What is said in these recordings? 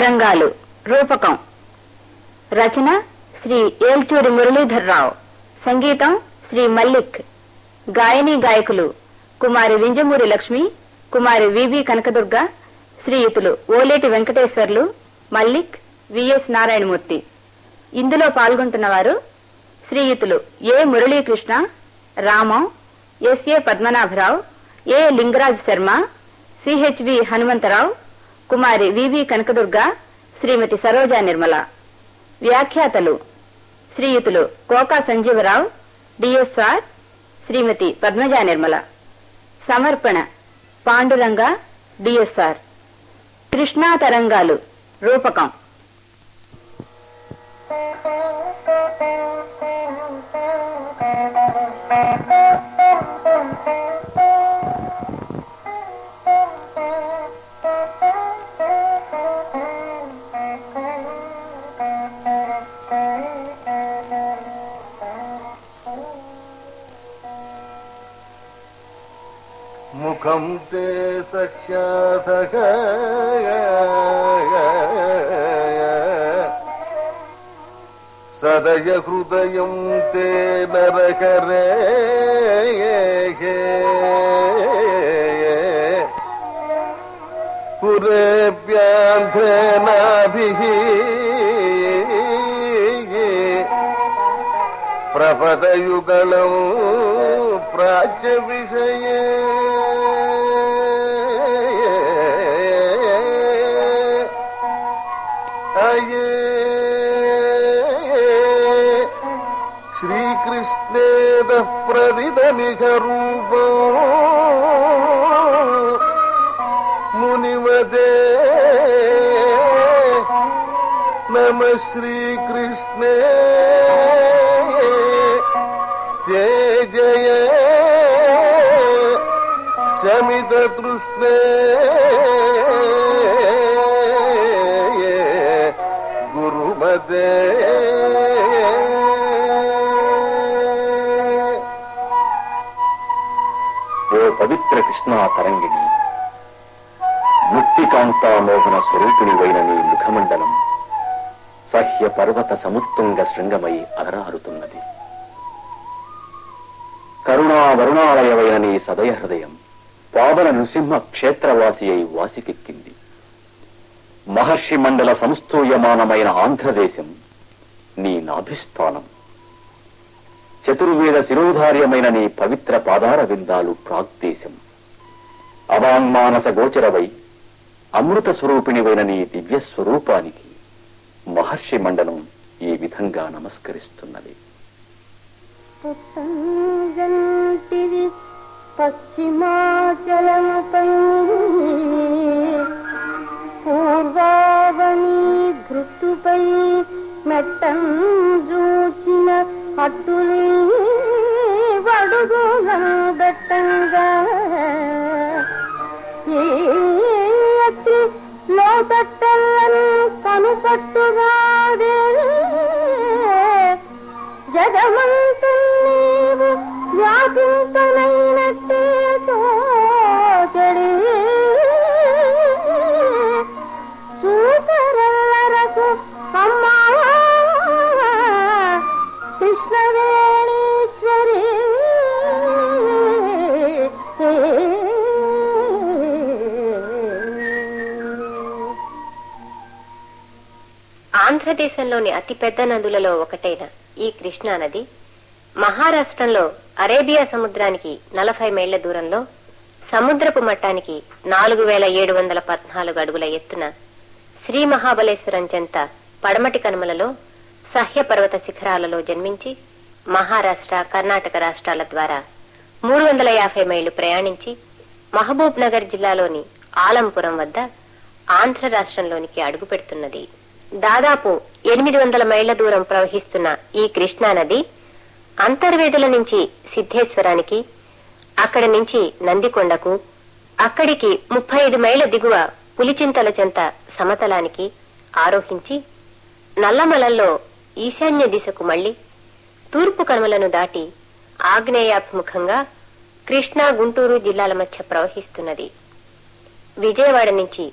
తరంగాలు. రూపకం. రచన శ్రీ ఏల్చూరి మురళీధర్రావు. సంగీతం శ్రీ మల్లిక్. గాయని గాయకులు కుమారి వింజమూరి లక్ష్మి కుమారి వివి కనకదుర్గ శ్రీయుతులు ఓలేటి వెంకటేశ్వర్లు మల్లిక్ విఎస్ నారాయణమూర్తి. ఇందులో పాల్గొంటున్నవారు శ్రీయుతులు A Muralikrishna Ramam S A Padmanabharao A Lingaraj Sharma C H V Hanumantharao Kumari V V Kanakadurga Shrimati Saroja Nirmala. వ్యాఖ్యాతలు శ్రీయుతులు Koka Sanjeevarao D S R Shrimati Padmaja Nirmala. సమర్పణ పాండురంగ డిఎస్ఆర్. కృష్ణా తరంగాలు రూపకం. Thank you. മുഖം തേ സഖ്യാസഹ സദയ ഹൃദയം തേ നരകരേ പുരേ പുരേഭ്യാന്ധനാഭിഹീ शपथयुगलौ प्राच्यविषये। अये श्रीकृष्णेदः प्रतितनिखरूपो मुनिवदे। नमः श्रीकृष्ण। పవిత్ర కృష్ణా తరంగిణి. ముక్తికాంతా మోహన స్వరూపిణివైన నీ ముఖమండలం సహ్య పర్వత సముత్తుంగ శృంగమై అలరారుతున్నది. కరుణా వరుణాలయమైన నీ సదయ హృదయం పావన నృసింహ క్షేత్రవాసి అయి వాసికెక్కింది. మహర్షి మండల సంస్థూయమానమైన ఆంధ్రదేశం నీ నాభిస్థానం. చతుర్వేద శిరోధార్యమైన నీ పవిత్ర పాదార విందాలు ప్రాగ్దేశం. అవాంగ్మానస గోచరవై అమృత స్వరూపిణివైన నీ దివ్య స్వరూపానికి మహర్షి మండలం ఈ విధంగా నమస్కరిస్తున్నది. పుట్టంజంటివి పశ్చిమాచలముపై పూర్వావని మెట్టం చూచిన అట్టులే వడుగులం బెట్టంగా கட்டல்லன் భారతదేశంలోని అతిపెద్ద నదులలో ఒకటైన ఈ కృష్ణా నది మహారాష్ట్రంలో అరేబియా సముద్రానికి నలభై మైళ్ళ దూరంలో సముద్రపు మట్టానికి నాలుగు వేల ఏడు వందల పద్నాలుగు అడుగుల ఎత్తున శ్రీ మహాబలేశ్వరం చెంత పడమటి కనుమలలో సహ్య పర్వత శిఖరాలలో జన్మించి మహారాష్ట్ర కర్ణాటక రాష్ట్రాల ద్వారా మూడు వందల యాభై మైళ్ళు ప్రయాణించి మహబూబ్ నగర్ జిల్లాలోని ఆలంపురం వద్ద ఆంధ్ర రాష్ట్రంలోనికి అడుగు పెడుతున్నది దాదాపు ఎనిమిది వందల మైళ్ళ దూరం ప్రవహిస్తున్న ఈ కృష్ణా నది అంతర్వేదుల నుంచి సిద్ధేశ్వరానికి అక్కడి నుంచి నందికొండకు అక్కడికి ముప్పై ఐదు మైళ్ళ దిగువ పులిచింతల చెంత సమతలానికి ఆరోహించి నల్లమలల్లో ఈశాన్య దిశకు మళ్ళి తూర్పు కనుమలను దాటి ఆగ్నేయాభిముఖంగా కృష్ణా గుంటూరు జిల్లాల మధ్య ప్రవహిస్తున్నది. విజయవాడ నుంచి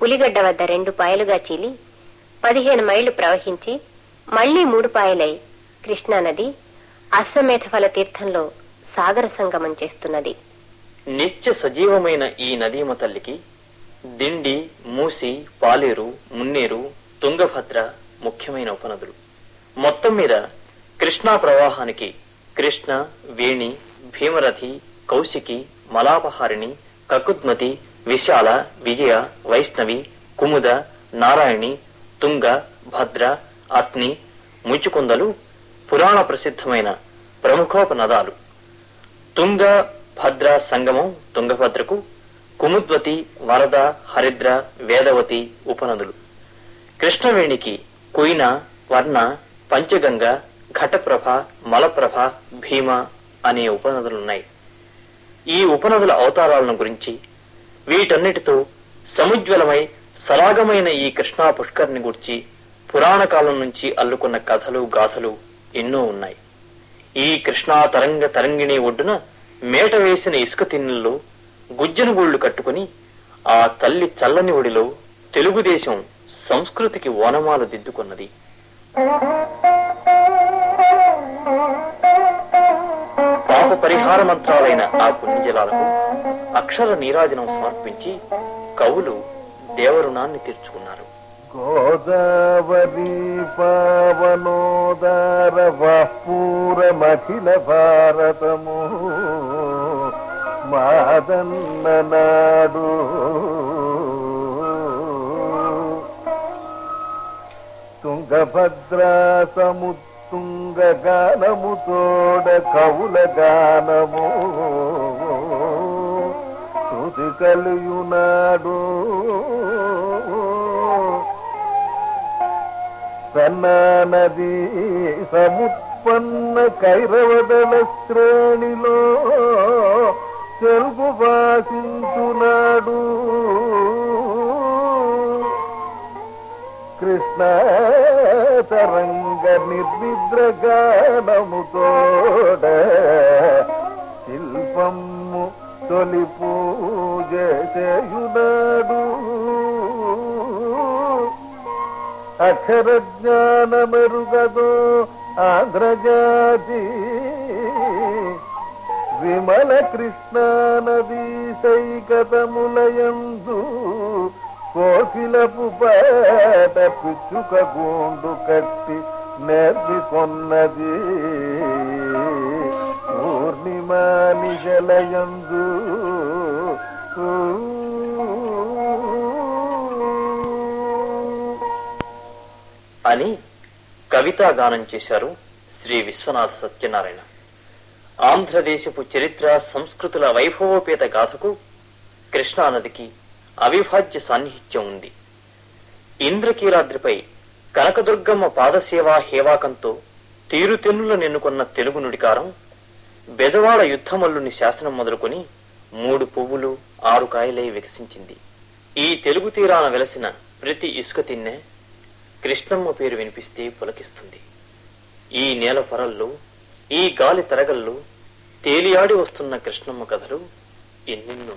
పులిగడ్డ వద్ద రెండు పాయలుగా చీలి పదిహేను మైళ్ళు ప్రవహించి మళ్ళీ మూడుపాయలై కృష్ణానది అశ్వమేధఫల తీర్థంలో సాగర సంగమం చేస్తున్నది. నిత్య సజీవమైన ఈ నదీమ తల్లికి దిండి మూసి పాలేరు మున్నేరు తుంగభద్ర ముఖ్యమైన ఉపనదులు. మొత్తం మీద కృష్ణా ప్రవాహానికి కృష్ణ వేణి భీమరథి కౌశికి మలాపహారిణి కకుద్మతి విశాల విజయ వైష్ణవి కుముద నారాయణి తుంగ భద్ర అత్ని ముచ్చుకుందలు పురాణ ప్రసిద్ధమైన ప్రముఖోపనదాలు. తుంగ భద్ర సంగమం తుంగభద్రకు కుముద్వతి వరద హరిద్ర వేదవతి ఉపనదులు. కృష్ణవేణికి కుయిన వర్ణ పంచగంగ ఘటప్రభ మలప్రభ భీమ అనే ఉపనదులున్నాయి. ఈ ఉపనదుల అవతారాలను గురించి వీటన్నిటితో సముజ్వలమై సరాగమైన ఈ కృష్ణా పుష్కర్ని గుర్చి పురాణ కాలం నుంచి అల్లుకున్న కథలు గాథలు ఎన్నో ఉన్నాయి. ఈ కృష్ణా తరంగ తరంగిణి ఒడ్డున మేట వేసిన ఇసుక తిన్నెల్లో గుజ్జను గూళ్ళు కట్టుకుని ఆ తల్లి చల్లని ఒడిలో తెలుగుదేశం సంస్కృతికి ఓనమాలు దిద్దుకున్నది. పాప పరిహార మంత్రాలైన ఆ పుణ్యజలాలకు అక్షర నీరాజనం సమర్పించి కవులు దేవరుణాన్ని తీర్చుకున్నారు. గోదావరి పావనోదార పూరమఖిల భారతము మాదన్న నాడు. తుంగభద్రా సముత్తుంగ గానము తోడ కవుల గానము శృతి కలియునాడు. సన్నానది సముత్పన్న కైరవదల శ్రేణిలో తెలుగు భాషించునాడు కృష్ణ తరంగ నిర్విద్ర శిల్పం తొలి పూజ చేయునాడు. అక్షర జ్ఞానమెరుగదో ఆంధ్రజాతి. విమల కృష్ణ నదీ సైకతములయందు కోకిలపు పేట పిచ్చుక గూండు కట్టి నేర్పి పూర్ణిమా నిజలయందు. అని కవితా గానం చేశారు శ్రీ విశ్వనాథ సత్యనారాయణ. ఆంధ్రదేశపు చరిత్ర సంస్కృతుల వైభవోపేత గాథకు కృష్ణానదికి అవిభాజ్య సాన్నిహిత్యం ఉంది. ఇంద్రకీలాద్రిపై కనకదుర్గమ్మ పాదసేవా హేవాకంతో తీరుతెన్నుల నిన్నుకున్న తెలుగు నుడికారం బెజవాడ యుద్ధమల్లుని శాసనం మొదలుకొని మూడు పువ్వులు ఆరు కాయలై వికసించింది. ఈ తెలుగు తీరాన వెలసిన ప్రతి ఇసుక తిన్నె కృష్ణమ్మ పేరు వినిపిస్తే పులకిస్తుంది. ఈ నేల పొరల్లో ఈ గాలి తరగల్లో తేలియాడి వస్తున్న కృష్ణమ్మ కథలు ఎన్నెన్నో.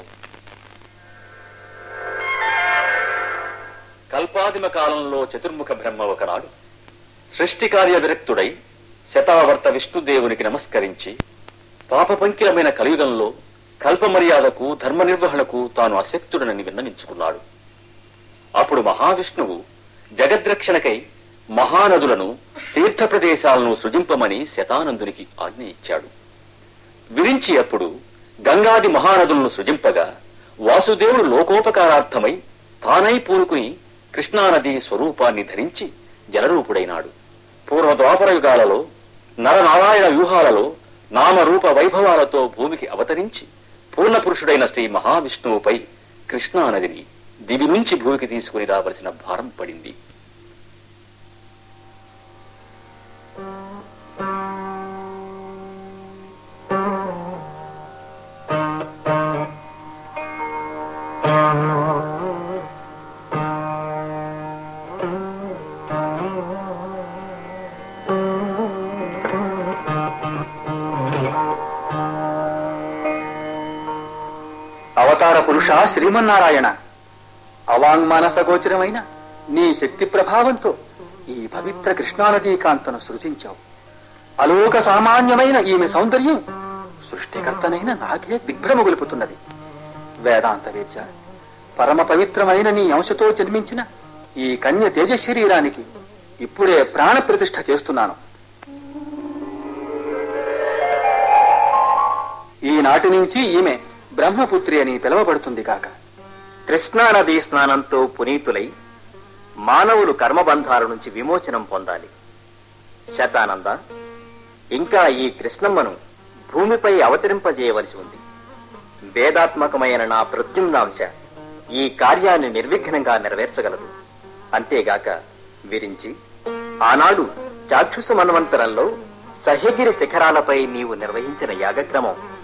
కల్పాదిమ కాలంలో చతుర్ముఖ బ్రహ్మ ఒకనాడు సృష్టి కార్య విరక్తుడై శతావర్త విష్ణుదేవునికి నమస్కరించి పాపపంకిలమైన కలియుగంలో కల్ప మర్యాదకు ధర్మ నిర్వహణకు తాను అశక్తుడనని విన్నవించుకున్నాడు. అప్పుడు మహావిష్ణువు జగద్రక్షణకై మహానదులను తీర్థ ప్రదేశాలను సృజింపమని శతానందునికి ఆజ్ఞ ఇచ్చాడు విరించి అప్పుడు గంగాది మహానదులను సృజింపగా వాసుదేవుడు లోకోపకారార్థమై తానై పూనుకుని కృష్ణానది స్వరూపాన్ని ధరించి జలరూపుడైనాడు. పూర్వ ద్వాపర యుగాలలో నరనారాయణ వ్యూహాలలో నామరూప వైభవాలతో భూమికి అవతరించి పూర్ణపురుషుడైన శ్రీ మహావిష్ణువుపై కృష్ణానదిని దివి నుంచి భూమికి తీసుకుని రావలసిన భారం పడింది. అవతార పురుష శ్రీమన్నారాయణ. అవాంగ్మానస గోచరమైన నీ శక్తి ప్రభావంతో ఈ పవిత్ర కృష్ణానదీ కాంతను సృజించావు. అలోక సామాన్యమైన ఈమె సౌందర్యం సృష్టికర్తనైన నాకే దిగ్భ్రమ గొలుపుతున్నది. వేదాంత వేద్య పరమ పవిత్రమైన నీ అంశతో జన్మించిన ఈ కన్య తేజ శరీరానికి ఇప్పుడే ప్రాణ ప్రతిష్ఠ చేస్తున్నాను. ఈనాటి నుంచి ఈమె బ్రహ్మపుత్రి అని పిలువబడుతుంది కాక. కృష్ణానదీ స్నానంతో పునీతులై మానవులు కర్మబంధాల నుంచి విమోచనం పొందాలి. శతానంద ఇంకా ఈ కృష్ణమ్మను భూమిపై అవతరింపజేయవలసి ఉంది. వేదాత్మకమైన నా ప్రత్యుమ్నాంశ ఈ కార్యాన్ని నిర్విఘ్నంగా నెరవేర్చగలదు. అంతేగాక విరించి ఆనాడు చాక్షుష మన్వంతరంలో సహ్యగిరి శిఖరాలపై నీవు నిర్వహించిన యాగక్రమం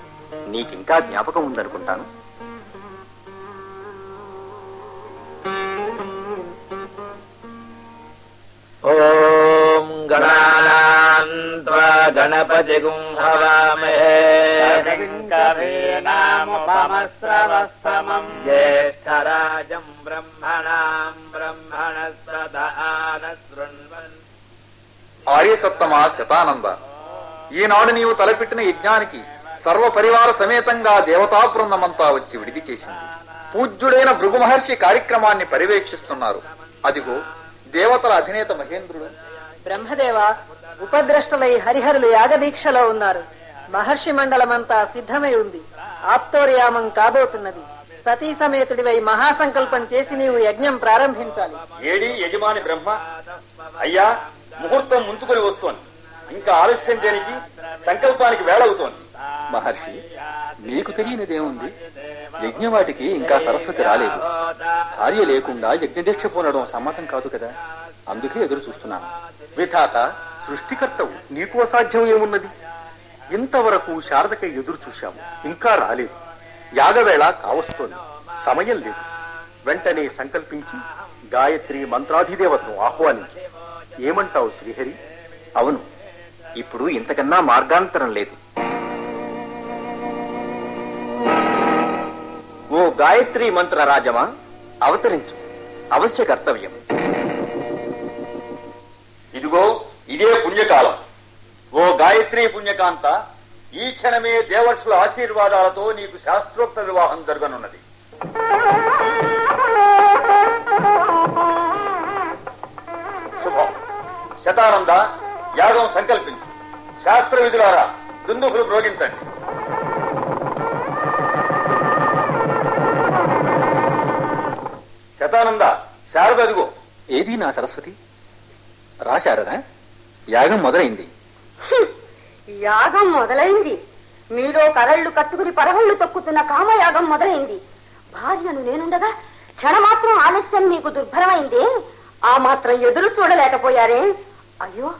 నీకింకా జ్ఞాపకం ఉందనుకుంటాను. ఓం గణానాన్త్వా గణపతిగుం హవామహే కవీనాముపమస్రవస్తమం జ్యేష్ఠరాజం బ్రహ్మణాం బ్రహ్మణస్పదాన శృణ్వన్ ఆర్యసత్తమా శతానంద ఈనాడు నీవు తలపెట్టిన యజ్ఞానికి సర్వ పరివార సమేతంగా దేవతా బృందమంతా వచ్చి విడిది చేసింది. పూజ్యుడైన భృగు మహర్షి కార్యక్రమాన్ని పర్యవేక్షిస్తున్నారు. అదిగో దేవతల అధినేత మహేంద్రుడు. బ్రహ్మదేవ ఉపద్రష్టలై హరిహరులు యాగదీక్షలో ఉన్నారు. మహర్షి మండలమంతా సిద్ధమై ఉంది. ఆప్తోర్యామం కాబోతున్నది. సతీ సమేతుడివై మహాసంకల్పం చేసి నీవు యజ్ఞం ప్రారంభించాలి. ఏడి యజమాని బ్రహ్మ అయ్యా ముహూర్తం ముంచుకొని వస్తోంది. ఇంకా ఆలస్యం దేనికి? సంకల్పానికి వేళవుతోంది మహర్షి మీకు తెలియనిదేముంది? యజ్ఞవాటికి ఇంకా సరస్వతి రాలేదు. భార్య లేకుండా యజ్ఞదీక్ష పూనడం సమ్మతం కాదు కదా? అందుకే ఎదురు చూస్తున్నాను. విధాత సృష్టికర్తవు నీకు అసాధ్యం ఏమున్నది? ఇంతవరకు శారదకై ఎదురు చూశాము. ఇంకా రాలేదు. యాగవేళ కావస్తోంది. సమయం లేదు. వెంటనే సంకల్పించి గాయత్రి మంత్రాధిదేవతను ఆహ్వానించి. ఏమంటావు శ్రీహరి? అవును. ఇప్పుడు ఇంతకన్నా మార్గాంతరం లేదు. గాయత్రి మంత్ర రాజమా? అవతరించు. అవశ్య కర్తవ్యం. ఇదిగో ఇదే పుణ్యకాలం. ఓ గాయత్రి పుణ్యకాంత ఈ క్షణమే దేవర్షుల ఆశీర్వాదాలతో నీకు శాస్త్రోక్త వివాహం జరగనున్నది. శుభం. శతానంద యాగం సంకల్పించు. శాస్త్ర విధులారా దుందుకులు మ్రోగించండి. శతానంద శారద అదిగో. ఏది నా సరస్వతి? రాశారదా? యాగం మొదలైంది. యాగం మొదలైంది. మీలో కరళ్ళు కట్టుకుని పరహళ్ళు తొక్కుతున్న కామయాగం మొదలైంది. భార్యను నేనుండగా క్షణమాత్రం ఆలస్యం మీకు దుర్భరమైందే. ఆ మాత్రం ఎదురు చూడలేకపోయారే. అయ్యో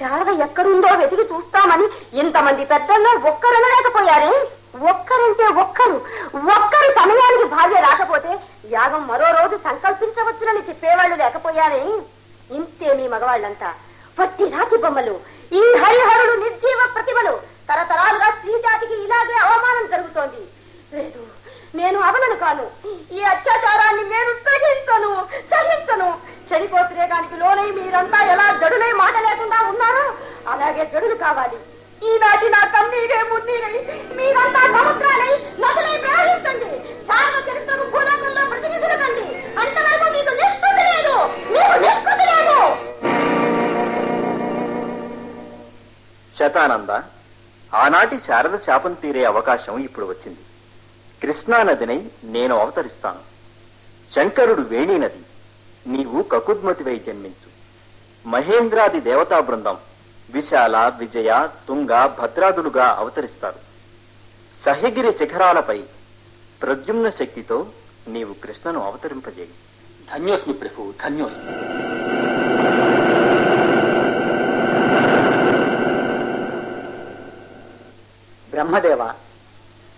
శారద ఎక్కడుందో వెతికి చూస్తామని ఇంతమంది పెద్దల్లో ఒక్కరనలేకపోయారే. ఒక్కరంటే ఒక్కరు ఒక్కరు సమయానికి భార్య రాకపోతే యాగం మరో రోజు సంకల్పించవచ్చునని చెప్పేవాళ్ళు లేకపోయారే. ఇంతే మీ మగవాళ్ళంతా. పట్టి రాతి బొమ్మలు ఈ హరిహరుడు నిర్జీవ ప్రతిభలు. తరతరాలుగా స్త్రీజాతికి ఇలాగే అవమానం జరుగుతోంది. లేదు నేను అవలను కాను. ఈ అత్యాచారాన్ని నేను సహించను సహించను. చనిపోతురేగానికి లోనై మీరంతా ఎలా జడులై మాట లేకుండా ఉన్నారో అలాగే జడులు కావాలి. ఈనాటి నా కన్నీరే మున్నీరై మీరంతా సముద్రాలై నదులై ప్రయాణించండి. సార్వ చరిత్రను భూలోకంలో ప్రతినిధులకండి. అంతవరకు మీకు నిష్పత్తి లేదు. మీకు నిష్పత్తి లేదు. శతానంద ఆనాటి శారద శాపం తీరే అవకాశం ఇప్పుడు వచ్చింది. కృష్ణానదినై నేను అవతరిస్తాను. శంకరుడు వేణి నది నీవు కకుద్మతివై జన్మించు. మహేంద్రాది దేవతా బృందం విశాల విజయ తుంగ భద్రాదులుగా అవతరిస్తారు. సహ్యగిరి శిఖరాలపై ప్రద్యుమ్న శక్తితో నీవు కృష్ణను అవతరింపజేయి. ధన్యోస్మి ప్రభు ధన్యోస్మి. బ్రహ్మదేవ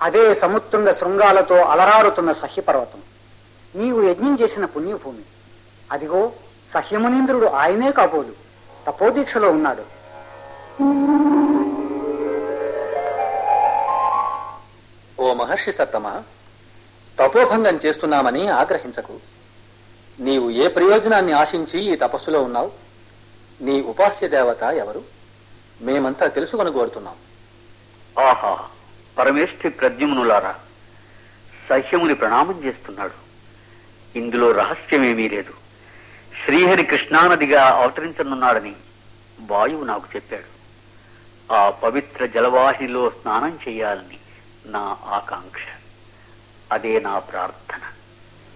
అదే సముత్తుంగ శృంగాలతో అలరారుతున్న సహ్యపర్వతం. నీవు యజ్ఞం చేసిన పుణ్యభూమి. అదిగో సహ్యమునీంద్రుడు ఆయనే కాబోలు. తపోదీక్షలో ఉన్నాడు. ఓ మహర్షి సత్తమా తపోభంగం చేస్తున్నామని ఆగ్రహించకు. నీవు ఏ ప్రయోజనాన్ని ఆశించి ఈ తపస్సులో ఉన్నావు? నీ ఉపాస్య దేవత ఎవరు? మేమంతా తెలుసుకొని కోరుతున్నాం. ఆహా పరమేష్ఠి ప్రద్యుమ్నులారా సహ్యముని ప్రణామం చేస్తున్నాడు. ఇందులో రహస్యమేమీ లేదు. శ్రీహరి కృష్ణానదిగా అవతరించనున్నాడని వాయువు నాకు చెప్పాడు. ఆ పవిత్ర జలవాహినిలో స్నానం చేయాలని నా ఆకాంక్ష. అదే నా ప్రార్థన.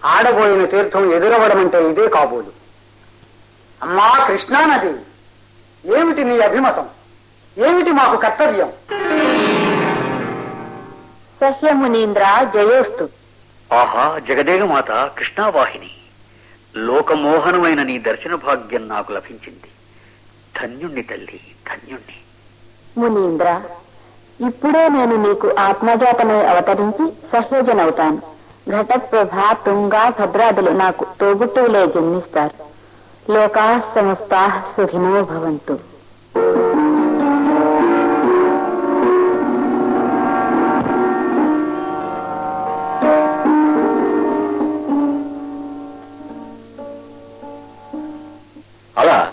ఆడబోయిన తీర్థం ఎదురవడం అంటే ఇదే కాబోలు. అమ్మా కృష్ణానది ఏమిటి నీ అభిమతం? ఏమిటి మాకు కర్తవ్యం? సహ్యమునీంద్ర జయోస్తు. ఆహా జగదేగమాత కృష్ణావాహిని. లోకమోహనమైన నీ దర్శన భాగ్యం నాకు లభించింది. ధన్యుణ్ణి తల్లి ధన్యుణ్ణి. మునీంద్ర ఇప్పుడే నేను నీకు ఆత్మజాతమై అవతరించి సహ్యజనవుతాను. ఘటప్రభ తుంగ భద్రాదులు నాకు తోబుట్టువులే జన్మిస్తారు. లోకా సమస్తా సుఖినో భవంతు. అలా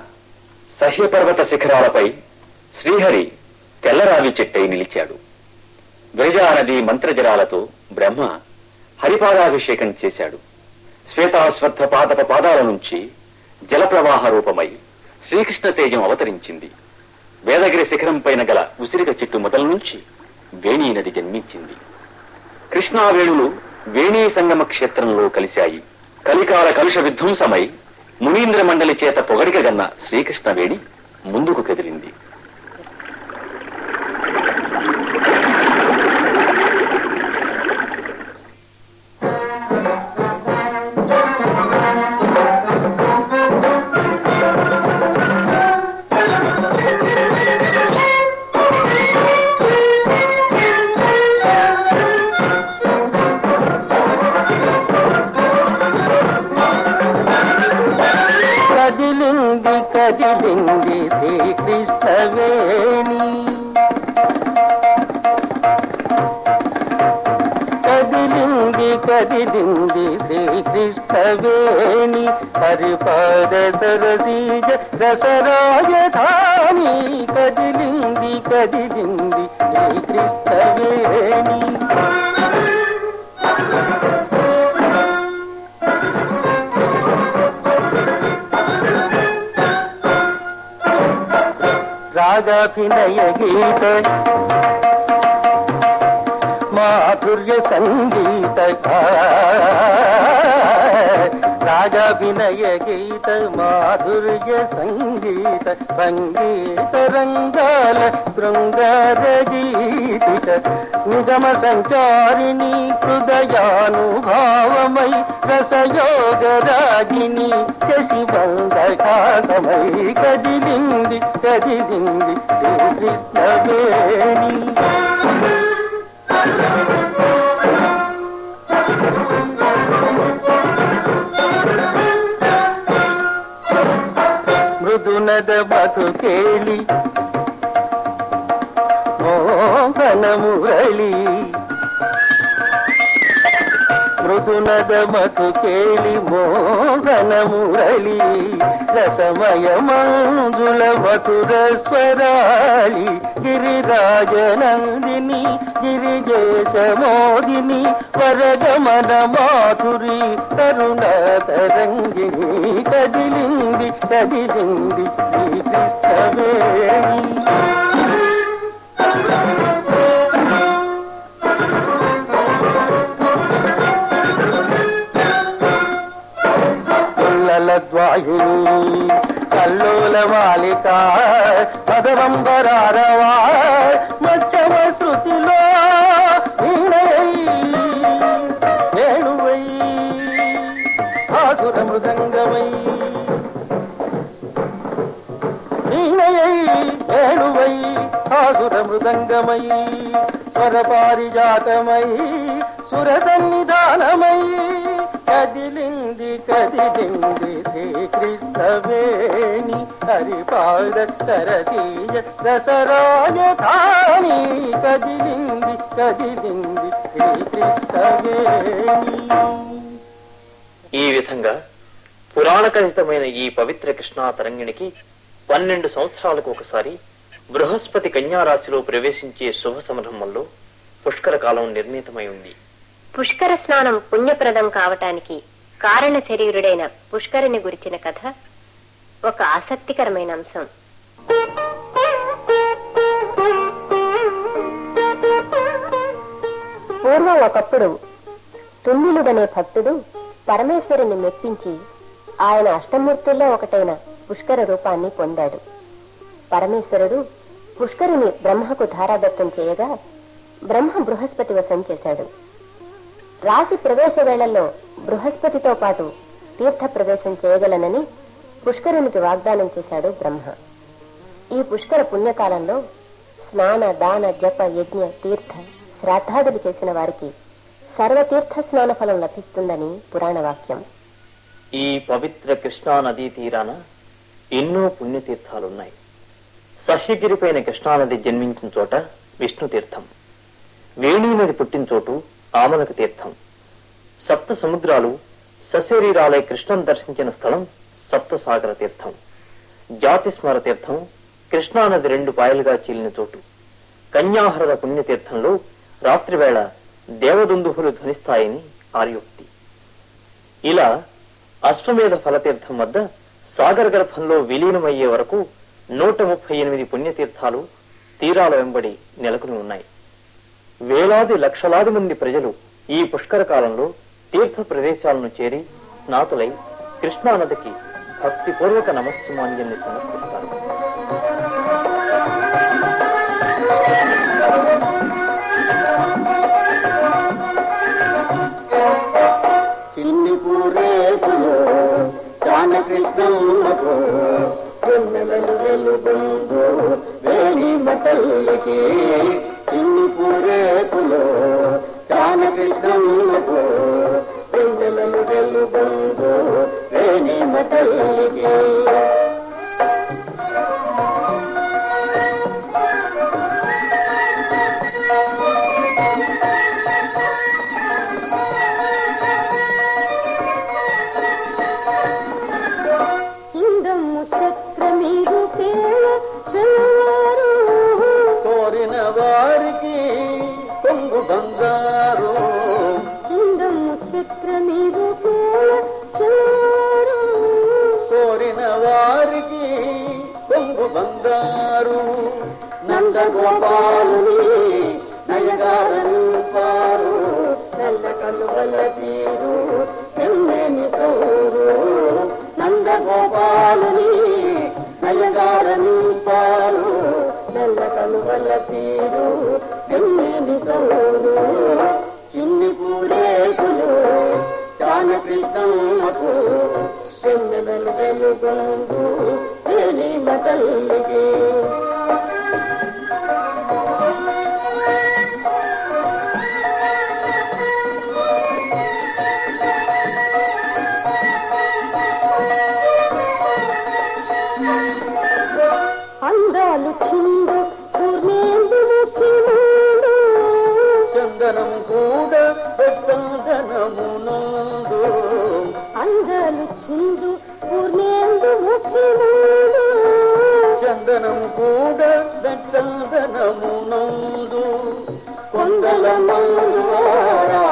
సహ్యపర్వత శిఖరాలపై శ్రీహరి తెల్లరావి చెట్టై నిలిచాడు. విరజా మంత్రజరాలతో బ్రహ్మ హరిపాదాభిషేకం చేశాడు. శ్వేతాశ్వత్థ పాదప పాదాల నుంచి జలప్రవాహ రూపమై శ్రీకృష్ణ తేజం అవతరించింది. వేదగిరి శిఖరం పైన గల ఉసిరిక చెట్టు మొదల నుంచి వేణీ నది జన్మించింది. కృష్ణావేణులు వేణీ సంగమ క్షేత్రంలో కలిశాయి. కలికాల కలుష విధ్వంసమై మునీంద్ర మండలి చేత పొగడికగన్న శ్రీకృష్ణ వేణి ముందుకు కదిలింది. రాగాభినయ గీత మాధుర్య రాజ వినయ గీత మాధుర్య సంగీత సంగీత రంగాల శృంగార గీతిక. నిగమ సంచారిణి హృదయానుభావమై రసయోగ రాగిణి శశిబంధకాసమై కదిలింది కదిలింది శ్రీ శ్రీకృష్ణవేణి ఉన్నద బతుకేలి మోహన మురళి మృదునద మధుకేలి మోగన మురళి రసమయ మంజుల మధుర స్వరాళి గిరిరాజ నందిని గిరిజేశ మోదిని వరగమన మాధురి తరుణ తరంగిణి కదిలింది కదిలింది శ్రీ కృష్ణవేణి வாயுவே கல்லூல மாலிகாய் பதவம்பராரவாய் மச்சவ சுத்திலோ வீணையை வேணுவை ஆசுர மிருதங்கமை வீணையை வேணுவை ஆசுர மிருதங்கமை ஸ்வரபாரிஜாதமை சுரசன்னிதானமை கதிலின் శ్రీకృష్ణవేణి కదిలింది కదిలింది శ్రీకృష్ణవేణి. ఈ విధంగా పురాణకథితమైన ఈ పవిత్ర కృష్ణా తరంగిణికి పన్నెండు సంవత్సరాలకు ఒకసారి బృహస్పతి కన్యారాశిలో ప్రవేశించే శుభ సంరంభంలో పుష్కర కాలం నిర్ణీతమై ఉంది. పుష్కర స్నానం పుణ్యప్రదం కావటానికి కారణ శరీరుడైన పుష్కరుని గురించిన కథ ఒక ఆసక్తికరమైన అంశం. పూర్వం ఒకప్పుడు తుండిలుడనే భక్తుడు పరమేశ్వరుని మెప్పించి ఆయన అష్టమూర్తుల్లో ఒకటైన పుష్కర రూపాన్ని పొందాడు. పరమేశ్వరుడు పుష్కరుని బ్రహ్మకు ధారాదత్తం చేయగా బ్రహ్మ బృహస్పతి వశం చేశాడు. రాశి ప్రవేశ వేళల్లో బృహస్పతితో పాటు తీర్థ ప్రవేశం చేయగలనని పుష్కరునికి వాగ్దానం చేశాడు బ్రహ్మ. ఈ పుష్కర పుణ్యకాలంలో స్నాన దాన జప యజ్ఞ తీర్థ శ్రాద్ధాదులు చేసిన వారికి సర్వతీర్థ స్నాన ఫలం లభిస్తుందని పురాణ వాక్యం ఈ పవిత్ర కృష్ణా నదీ తీరాన ఎన్నో పుణ్యతీర్థాలున్నాయి. సహ్యగిరిపైన కృష్ణానది జన్మించిన చోట విష్ణు తీర్థం వేణీ నది పుట్టిన చోటు ఆమనక తీర్థం. సప్త సముద్రాలు సశరీరాలై కృష్ణను దర్శించిన స్థలం సప్తసాగర తీర్థం. జాతిస్మర తీర్థం కృష్ణానది రెండు పాయలుగా చీలిన చోటు. కన్యాహరద పుణ్యతీర్థంలో రాత్రివేళ దేవదుందుహులు ధ్వనిస్తాయని ఆర్యోక్తి. ఇలా అశ్వమేధ ఫలతీర్థం వద్ద సాగర గర్భంలో విలీనమయ్యే వరకు నూట ముప్పై ఎనిమిది పుణ్యతీర్థాలు తీరాల వెంబడి నెలకొని ఉన్నాయి. వేలాది లక్షలాది మంది ప్రజలు ఈ పుష్కర కాలంలో తీర్థ ప్రదేశాలను చేరి స్నాతులై కృష్ణానదికి భక్తిపూర్వక నమస్సుమాన్యాన్ని సమర్పిస్తారు. చిన్ని వెన్నెలలు వెలుగొందు వేణి మతల్లికి చిన్ని పూరేకులు జానకృష్ణమ్మకు వెన్నెలలు వెలుగొందు రేణి మతల్లికి చందనమునందు కొండల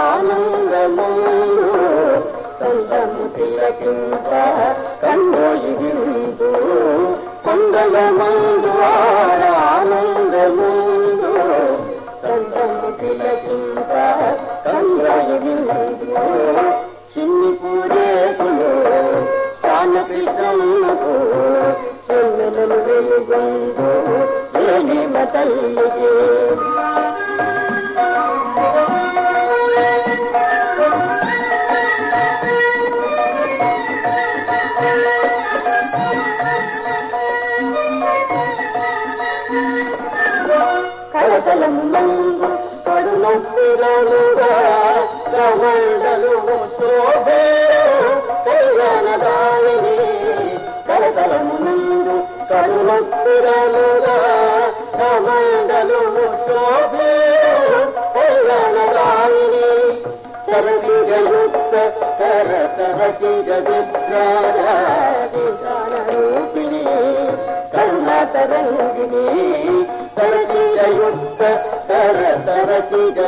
ఆనందమందు చందము తిలకింత కన్నోయిందు కొండల మందు ఆనందమందు చందము తిలకింత చిన్ని పూరేకులు జానకృష్ణమ్మకు వెలుగొందు. వేణి తల్లికి శోభే కళ్యాణదాయిని సరసిజయుక్త తర తర చిర విద్రారూపిణి కరుణా తరంగిణి తరచిరయుక్త తర తర చిర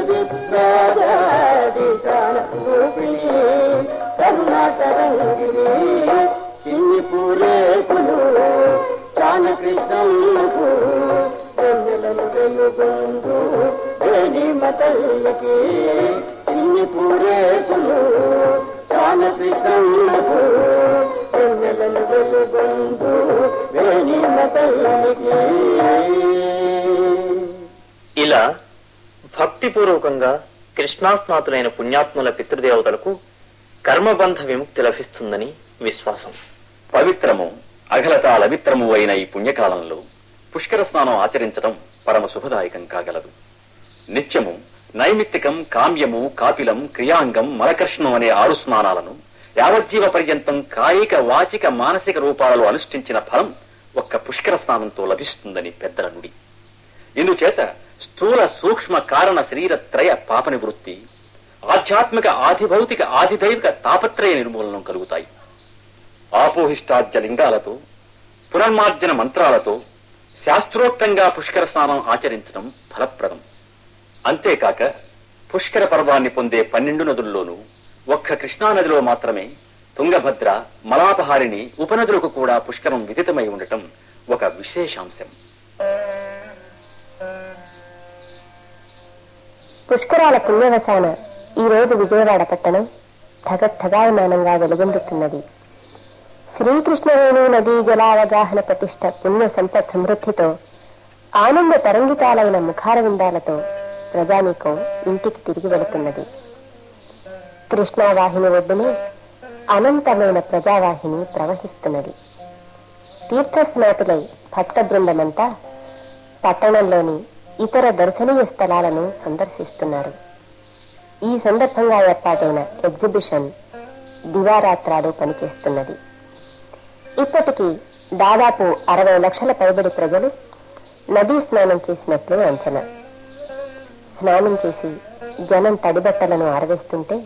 విద్రారూపిణి కరుణా తరంగిణి చిన్ని పూరేకులు చాన కృష్ణకు వెన్నెలను వెలుగొందు వేణి మతల్లికి పూరేకులు వెన్నెలను వెలుగొందు వేణి మతల్లికి ఇలా భక్తిపూర్వకంగా కృష్ణాస్నాతులైన పుణ్యాత్ముల పితృదేవతలకు కర్మబంధ విముక్తి లభిస్తుందని విశ్వాసం. పవిత్రము అఘలత లవిత్రము అయిన ఈ పుణ్యకాలంలో పుష్కర స్నానం ఆచరించడం పరమ శుభదాయకం కాగలదు. నిత్యము నైమిత్తికం కామ్యము కాపిలం క్రియాంగం మలకర్షణం అనే ఆరు స్నానాలను యావజ్జీవ పర్యంతం కాయిక వాచిక మానసిక రూపాలలో అనుష్ఠించిన ఫలం ఒక్క పుష్కర స్నానంతో లభిస్తుందని పెద్దల నుడి. ఇందుచేత స్థూల సూక్ష్మ కారణ శరీర త్రయ పాప నివృత్తి ఆధ్యాత్మిక ఆధిభౌతిక ఆధిదైవిక తాపత్రయ నిర్మూలనం కలుగుతాయి. ఆపోహిష్టాద్య లింగాలతో పునర్మార్జన మంత్రాలతో శాస్త్రోక్తంగా పుష్కర స్నానం ఆచరించడం ఫలప్రదం. అంతేకాక పుష్కర పర్వాన్ని పొందే పన్నెండు నదుల్లోనూ ఒక్క కృష్ణానదిలో మాత్రమే తుంగభద్ర మలాపహారిణి ఉపనదులకు కూడా పుష్కరం విదితమై ఉండటం ఒక విశేషాంశం. పుష్కరాల పుణ్యవసాన ఈ రోజు విజయవాడ పట్టణం ఠగఠగాయమానంగా వెలుగొందుతున్నది. శ్రీకృష్ణవేణి నదీ జలావగాహన ప్రతిష్ట పుణ్య సంపత్ సమృద్ధితో ఆనంద తరంగితాలైన ముఖారవిందాలతో ప్రజానీకం ఇంటికి తిరిగి వెళుతున్నది. కృష్ణావాహిని ఒడ్డునే అనంతమైన ప్రజావాహిని ప్రవహిస్తున్నది. తీర్థస్నాతులై భక్త బృందమంతా పట్టణంలోని ఇతర దర్శనీయ స్థలాలను సందర్శిస్తున్నారు. ఈ సందర్భంగా ఏర్పాటైన ఎగ్జిబిషన్ దివారాత్రాలు పనిచేస్తున్నది. ఇప్పటికీ దాదాపు అరవై లక్షల పైబడి ప్రజలు నదీ స్నానం చేసినట్లు అంచనా. స్నానం చేసి జనం తడిబట్టలను ఆరవేస్తుంటే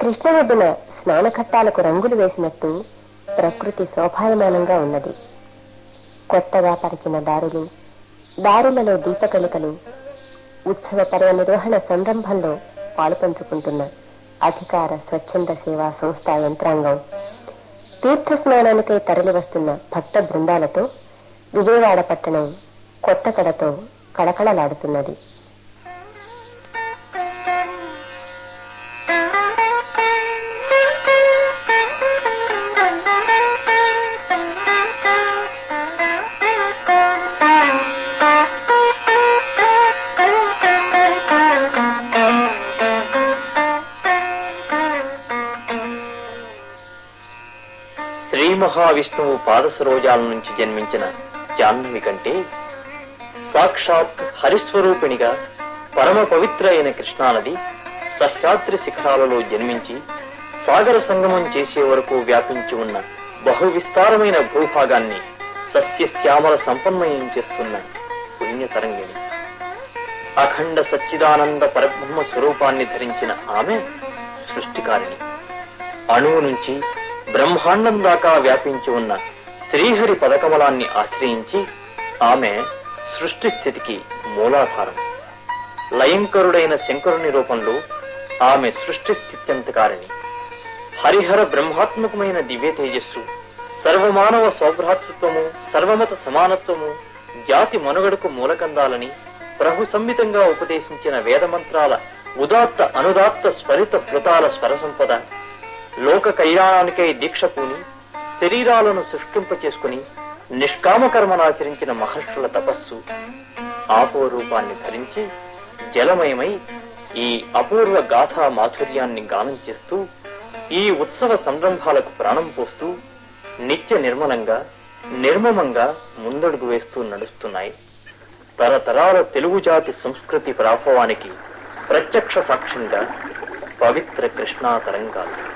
కృష్ణ ఒడ్డున స్నానఘట్టాలకు రంగులు వేసినట్టు ప్రకృతి శోభాయమానంగా ఉన్నది. కొత్తగా పరిచిన దారులు దారులలో దీపకలికలు ఉత్సవ పర్వ నిర్వహణ సంరంభంలో పాలుపంచుకుంటున్న అధికార స్వచ్ఛంద సేవా సంస్థ యంత్రాంగం. తీర్థ స్నానానికై తరలివస్తున్న భక్త బృందాలతో విజయవాడ పట్టణం కొత్త కడతో కళకళలాడుతున్నది. మహావిష్ణువు పాదసరోజాల నుంచి జన్మించిన జాహ్నవి కంటే సాక్షాత్ హరిస్వరూపిణిగా పరమ పవిత్ర అయిన కృష్ణానది సహ్యాద్రి శిఖరాలలో జన్మించి సాగర సంగమం చేసే వరకు వ్యాపించి ఉన్న బహు విస్తారమైన భూభాగాన్ని సస్యశ్యామల సంపన్మయం చేస్తున్న పుణ్యతరంగిణి. అఖండ సచ్చిదానంద పరబ్రహ్మ స్వరూపాన్ని ధరించిన ఆమె సృష్టికారిణి. అణువు నుంచి బ్రహ్మాండం దాకా వ్యాపించి ఉన్న శ్రీహరి పదకమలాన్ని ఆశ్రయించి ఆమె సృష్టి స్థితికి మూలాధారం. లయంకరుడైన శంకరుని రూపంలో ఆమె సృష్టి స్థిత్యంతకారిణి. హరిహర బ్రహ్మాత్మకమైన దివ్య తేజస్సు సర్వమానవ సౌభ్రాతృత్వము సర్వమత సమానత్వము జాతి మనుగడకు మూలకందాలని ప్రభు సంహితంగా ఉపదేశించిన వేదమంత్రాల ఉదాత్త అనుదాత్త స్వరిత కృతాల స్వర సంపద లోక కళ్యాణానికై దీక్ష పూని శరీరాలను సృష్టింప చేసుకుని నిష్కామకర్మనాచరించిన మహర్షుల తపస్సు ఆపో రూపాన్ని ధరించి జలమయమై ఈ అపూర్వ గాథా మాధుర్యాన్ని గానం చేస్తూ ఈ ఉత్సవ సంరంభాలకు ప్రాణం పోస్తూ నిత్య నిర్మలంగా నిర్మమంగా ముందడుగు వేస్తూ నడుస్తున్నాయి. తరతరాల తెలుగు జాతి సంస్కృతి ప్రాభవానికి ప్రత్యక్ష సాక్ష్యంగా పవిత్ర కృష్ణా తరంగాలు